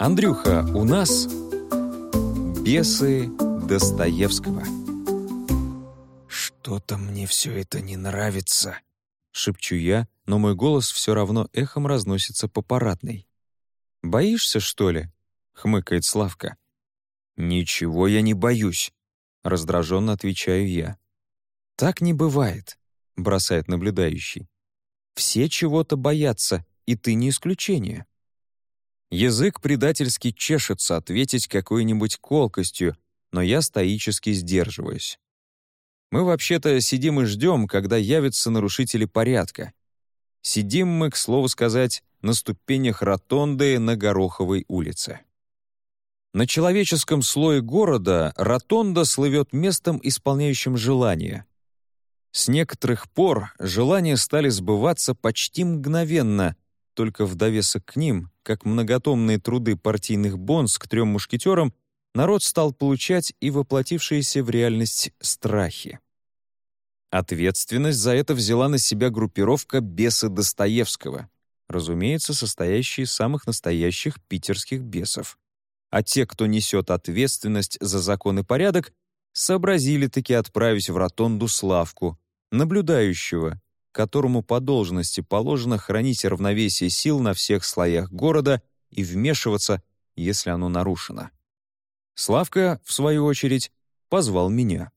Андрюха, у нас бесы Достоевского. «Что-то мне все это не нравится», — шепчу я, но мой голос все равно эхом разносится по парадной. «Боишься, что ли?» — хмыкает Славка. «Ничего я не боюсь», — раздраженно отвечаю я. «Так не бывает», — бросает наблюдающий. «Все чего-то боятся, и ты не исключение». Язык предательски чешется ответить какой-нибудь колкостью, но я стоически сдерживаюсь. Мы вообще-то сидим и ждем, когда явятся нарушители порядка. Сидим мы, к слову сказать, на ступенях ротонды на Гороховой улице. На человеческом слое города ротонда слывет местом, исполняющим желания. С некоторых пор желания стали сбываться почти мгновенно, только в довесок к ним, как многотомные труды партийных бонс к трем мушкетерам, народ стал получать и воплотившиеся в реальность страхи. Ответственность за это взяла на себя группировка «Бесы Достоевского», разумеется, состоящие из самых настоящих питерских бесов. А те, кто несет ответственность за закон и порядок, сообразили-таки отправить в ротонду Славку, наблюдающего, которому по должности положено хранить равновесие сил на всех слоях города и вмешиваться, если оно нарушено. Славка, в свою очередь, позвал меня.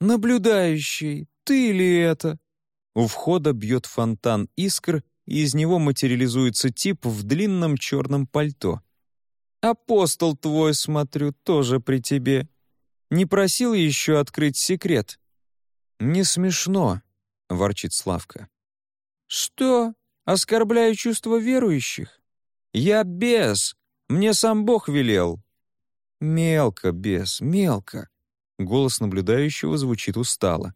«Наблюдающий, ты ли это?» У входа бьет фонтан искр, и из него материализуется тип в длинном черном пальто. «Апостол твой, смотрю, тоже при тебе. Не просил еще открыть секрет?» «Не смешно», — ворчит Славка. «Что? Оскорбляю чувства верующих? Я бес, мне сам Бог велел». «Мелко, бес, мелко», — голос наблюдающего звучит устало.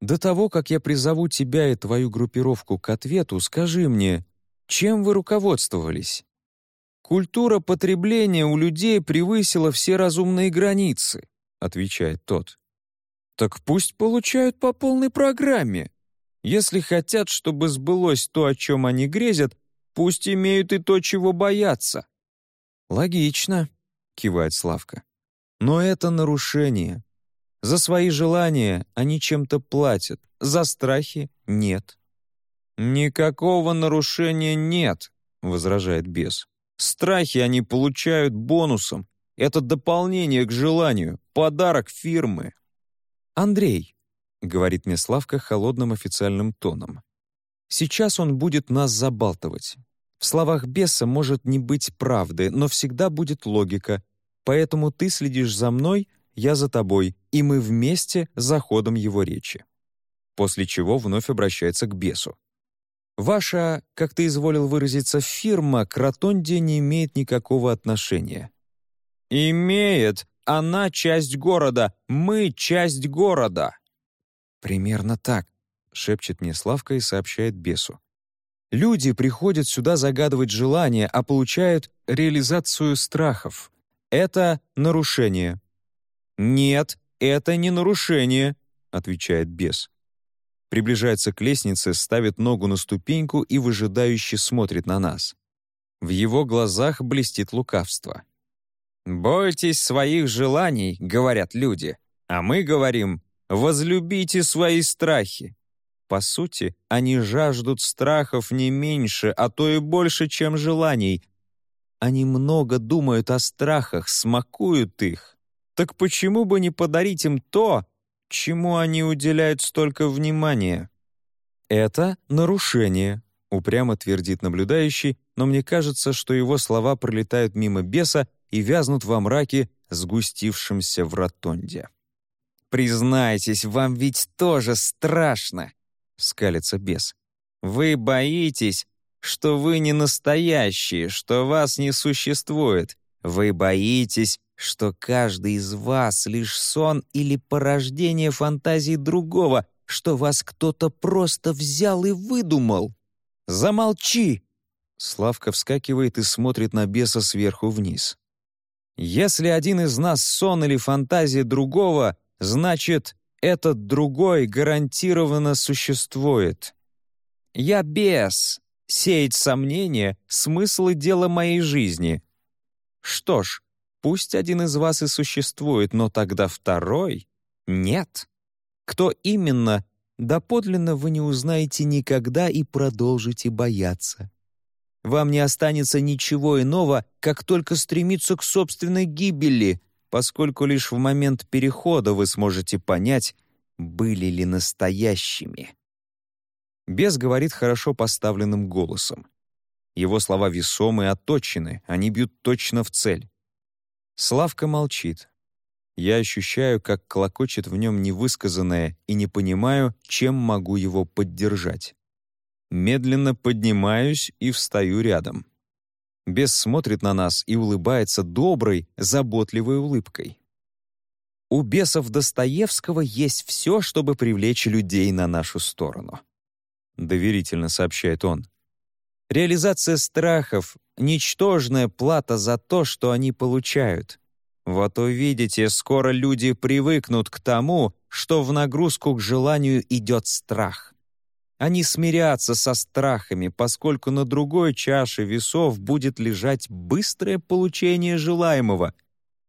«До того, как я призову тебя и твою группировку к ответу, скажи мне, чем вы руководствовались?» «Культура потребления у людей превысила все разумные границы», — отвечает тот. «Так пусть получают по полной программе. Если хотят, чтобы сбылось то, о чем они грезят, пусть имеют и то, чего боятся». «Логично», кивает Славка. Но это нарушение. За свои желания они чем-то платят, за страхи — нет. «Никакого нарушения нет», — возражает бес. «Страхи они получают бонусом. Это дополнение к желанию, подарок фирмы». «Андрей», — говорит мне Славка холодным официальным тоном, «сейчас он будет нас забалтывать. В словах беса может не быть правды, но всегда будет логика, Поэтому ты следишь за мной, я за тобой, и мы вместе за ходом его речи». После чего вновь обращается к бесу. «Ваша, как ты изволил выразиться, фирма к Ротонде не имеет никакого отношения». «Имеет. Она часть города. Мы часть города». «Примерно так», — шепчет мне Славка и сообщает бесу. «Люди приходят сюда загадывать желания, а получают реализацию страхов. Это нарушение». «Нет, это не нарушение», — отвечает бес. Приближается к лестнице, ставит ногу на ступеньку и выжидающе смотрит на нас. В его глазах блестит лукавство. «Бойтесь своих желаний», — говорят люди, а мы говорим «возлюбите свои страхи». По сути, они жаждут страхов не меньше, а то и больше, чем желаний, они много думают о страхах, смакуют их. Так почему бы не подарить им то, чему они уделяют столько внимания? Это нарушение, упрямо твердит наблюдающий, но мне кажется, что его слова пролетают мимо беса и вязнут во мраке, сгустившемся в ротонде. «Признайтесь, вам ведь тоже страшно!» — скалится бес. «Вы боитесь, что вы не настоящие, что вас не существует. Вы боитесь, что каждый из вас лишь сон или порождение фантазии другого, что вас кто-то просто взял и выдумал. Замолчи!» Славка вскакивает и смотрит на беса сверху вниз. «Если один из нас сон или фантазия другого, значит, этот другой гарантированно существует. Я бес, Сеять сомнения — смысл и дело моей жизни. Что ж, пусть один из вас и существует, но тогда второй — нет. Кто именно, доподлинно вы не узнаете никогда и продолжите бояться. Вам не останется ничего иного, как только стремиться к собственной гибели, поскольку лишь в момент перехода вы сможете понять, были ли настоящими. Бес говорит хорошо поставленным голосом. Его слова весомы и отточены, они бьют точно в цель. Славка молчит. Я ощущаю, как клокочет в нем невысказанное и не понимаю, чем могу его поддержать. Медленно поднимаюсь и встаю рядом. Бес смотрит на нас и улыбается доброй, заботливой улыбкой. У бесов Достоевского есть все, чтобы привлечь людей на нашу сторону. Доверительно сообщает он. Реализация страхов — ничтожная плата за то, что они получают. Вот увидите, скоро люди привыкнут к тому, что в нагрузку к желанию идет страх. Они смирятся со страхами, поскольку на другой чаше весов будет лежать быстрое получение желаемого.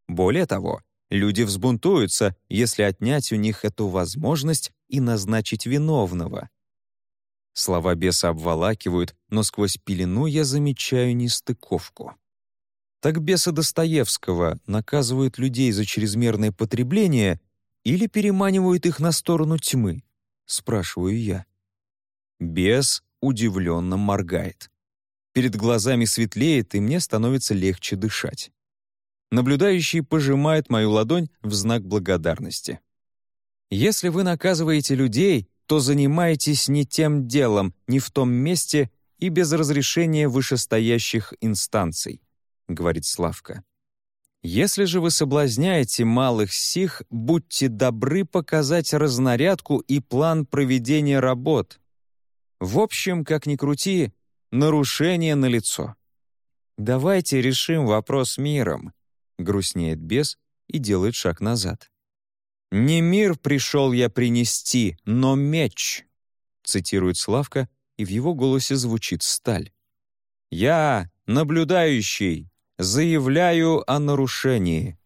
Более того, люди взбунтуются, если отнять у них эту возможность и назначить виновного. Слова беса обволакивают, но сквозь пелену я замечаю нестыковку. Так бесы Достоевского наказывают людей за чрезмерное потребление или переманивают их на сторону тьмы? Спрашиваю я. Бес удивленно моргает. Перед глазами светлеет, и мне становится легче дышать. Наблюдающий пожимает мою ладонь в знак благодарности. Если вы наказываете людей, то занимаетесь не тем делом, не в том месте и без разрешения вышестоящих инстанций, говорит Славка. Если же вы соблазняете малых сих, будьте добры показать разнарядку и план проведения работ. В общем, как ни крути, нарушение налицо. «Давайте решим вопрос миром», — грустнеет бес и делает шаг назад. «Не мир пришел я принести, но меч», — цитирует Славка, и в его голосе звучит сталь. «Я, наблюдающий, заявляю о нарушении.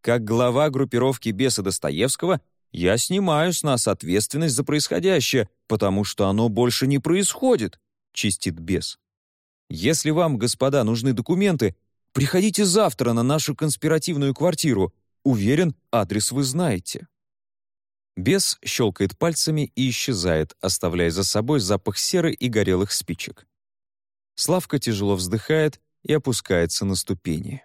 Как глава группировки беса Достоевского я снимаю с нас ответственность за происходящее, потому что оно больше не происходит», — чистит бес. «Если вам, господа, нужны документы, приходите завтра на нашу конспиративную квартиру. Уверен, адрес вы знаете». Бес щелкает пальцами и исчезает, оставляя за собой запах серы и горелых спичек. Славка тяжело вздыхает и опускается на ступени.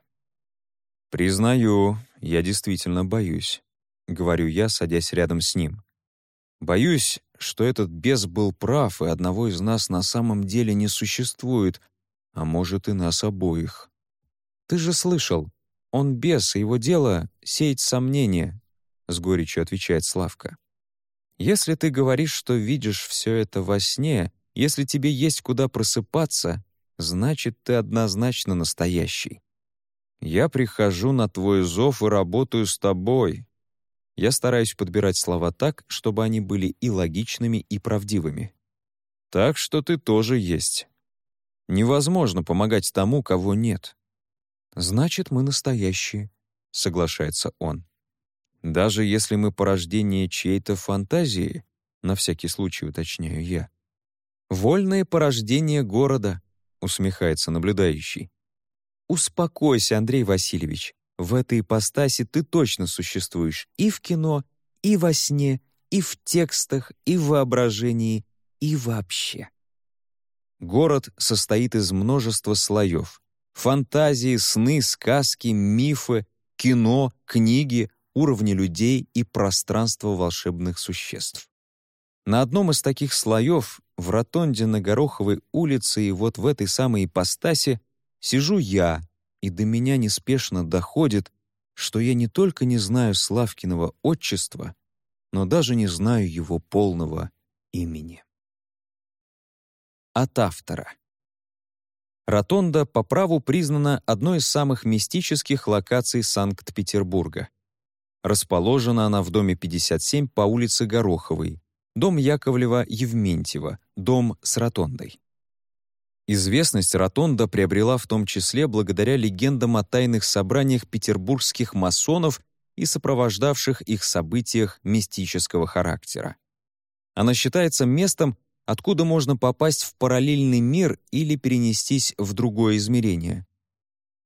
«Признаю, я действительно боюсь. — говорю я, садясь рядом с ним. «Боюсь, что этот бес был прав, и одного из нас на самом деле не существует, а может и нас обоих. Ты же слышал, он бес, и его дело — сеять сомнения», — с горечью отвечает Славка. «Если ты говоришь, что видишь все это во сне, если тебе есть куда просыпаться, значит, ты однозначно настоящий. Я прихожу на твой зов и работаю с тобой, я стараюсь подбирать слова так, чтобы они были и логичными, и правдивыми. Так что ты тоже есть. Невозможно помогать тому, кого нет. Значит, мы настоящие, соглашается он. Даже если мы порождение чьей-то фантазии, на всякий случай уточняю я. Вольное порождение города, усмехается наблюдающий. Успокойся, Андрей Васильевич. В этой ипостаси ты точно существуешь и в кино, и во сне, и в текстах, и в воображении, и вообще. Город состоит из множества слоев. Фантазии, сны, сказки, мифы, кино, книги, уровни людей и пространство волшебных существ. На одном из таких слоев, в ротонде на Гороховой улице и вот в этой самой ипостаси, сижу я, и до меня неспешно доходит, что я не только не знаю Славкиного отчества, но даже не знаю его полного имени. От автора. Ротонда по праву признана одной из самых мистических локаций Санкт-Петербурга. Расположена она в доме 57 по улице Гороховой, дом Яковлева-Евментьева, дом с ротондой. Известность Ротонда приобрела в том числе благодаря легендам о тайных собраниях петербургских масонов и сопровождавших их событиях мистического характера. Она считается местом, откуда можно попасть в параллельный мир или перенестись в другое измерение.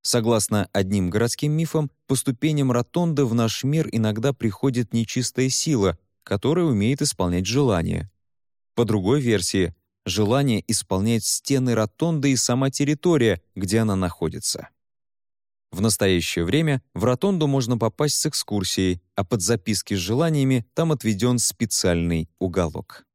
Согласно одним городским мифам, по ступеням ротонды в наш мир иногда приходит нечистая сила, которая умеет исполнять желания. По другой версии, желание исполняет стены ротонды и сама территория, где она находится. В настоящее время в ротонду можно попасть с экскурсией, а под записки с желаниями там отведен специальный уголок.